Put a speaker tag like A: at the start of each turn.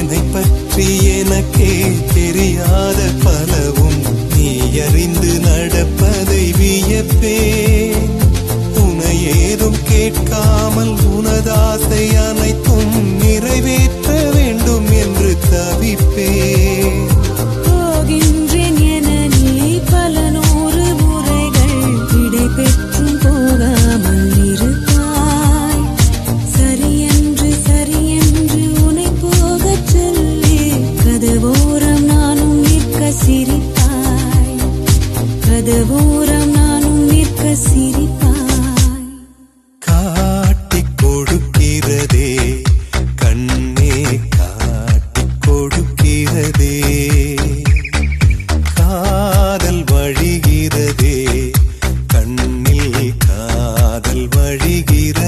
A: என்னை
B: பற்றி எனக்கே தெரியாத பலவும் நீ அறிந்து நடப்பதை வியப்பே உன ஏதும் கேட்காமல்
A: உனதாசையா சிரித்தாய் கதவோரம் நானும் நிற்க சிரித்தாய் காட்டி கொடுக்கிறதே கண்ணே
B: காட்டி கொடுக்கிறதே. காதல் வழிகிறதே கண்ணில் காதல் வழிகிற